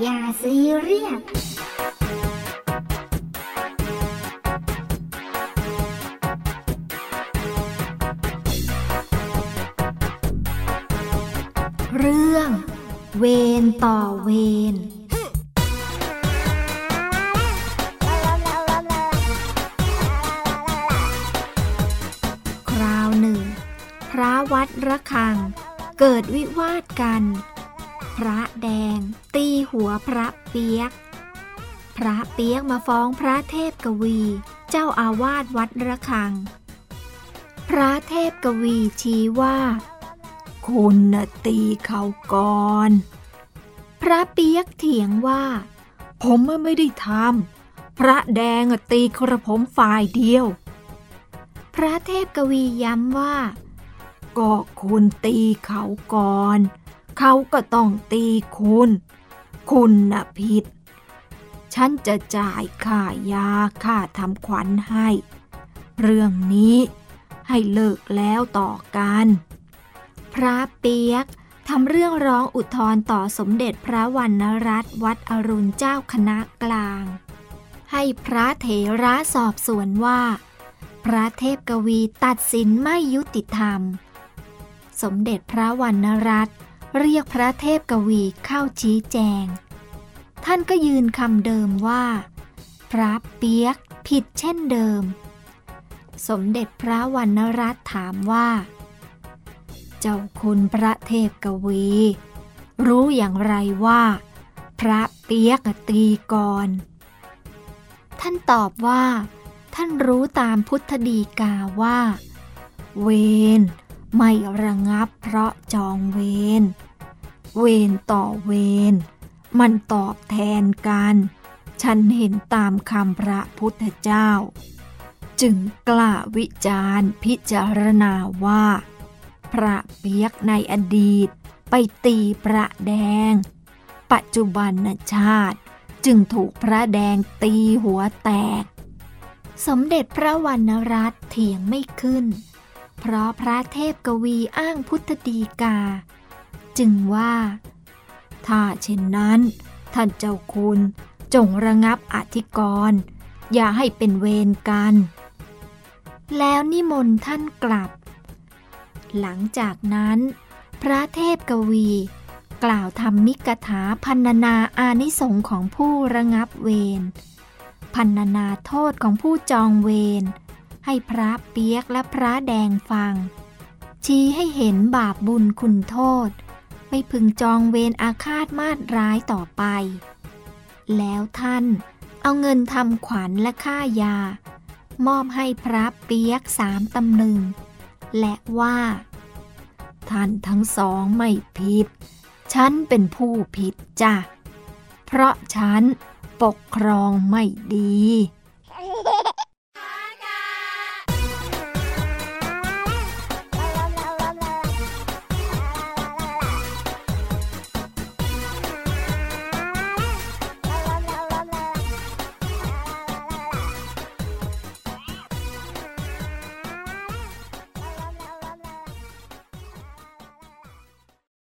อย่าซีเรียสเรื่อง เวรต่อเวรคราวหนึ่ง พระวัดระฆัง เกิดวิวาทกัน พระแดง ตีหัวพระเปียก พระเปียกมาฟ้องพระเทพกวี เจ้าอาวาสวัดระฆัง พระเทพกวีชี้ว่า คุณตีเขาก่อน พระเปียกเถียงว่า ผมไม่ได้ทำพระแดงตีกระผมฝ่ายเดียว พระเทพกวีย้ำว่าก็คุณตีเขาก่อน เขาก็ต้องตีคุณ คุณนะผิด ฉันจะจ่ายค่ายาค่าทำขวัญให้ เรื่องนี้ให้เลิกแล้วต่อกัน พระเปียกทำเรื่องร้องอุทธรณ์ต่อสมเด็จพระวรรณรัตน์วัดอรุณเจ้าคณะกลาง ให้พระเถระสอบสวนว่า พระเทพกวีตัดสินไม่ยุติธรรม สมเด็จพระวรรณรัตน์ เรียกพระเทพกวีเข้าชี้แจง ท่านก็ยืนคำเดิมว่า พระเปียกผิดเช่นเดิม สมเด็จพระวรรณรัตน์ถามว่า เจ้าคุณพระเทพกวี รู้อย่างไรว่า พระเปียกตีก่อนท่านตอบว่า ท่านรู้ตามพุทธดีกาว่า เวร ไม่ระงับเพราะจองเวร เวรต่อเวร มันตอบแทนกัน ฉันเห็นตามคำพระพุทธเจ้า จึงกล้าวิจารณ์พิจารณาว่า พระเปียกในอดีตไปตีพระแดง ปัจจุบันชาติจึงถูกพระแดงตีหัวแตก สมเด็จพระวรรณรัตน์เถียงไม่ขึ้น เพราะพระเทพกวีอ้างพุทธดีกา จึงว่า ถ้าเช่นนั้น ท่านเจ้าคุณจงระงับอธิกรณ์อย่าให้เป็นเวรกัน แล้วนิมนต์ท่านกลับ หลังจากนั้น พระเทพกวี กล่าวธรรมิกถาพันนาอานิสงของผู้ระงับเวรพันนาโทษของผู้จองเวร ให้พระเปียกและพระแดงฟัง ชี้ให้เห็นบาปบุญคุณโทษ ไม่พึงจองเวรอาฆาตมาตร้ายต่อไป แล้วท่านเอาเงินทำขวัญและค่ายา มอบให้พระเปียกสามตำลึงและว่า ท่านทั้งสองไม่ผิด ฉันเป็นผู้ผิดจ้ะ เพราะฉันปกครองไม่ดี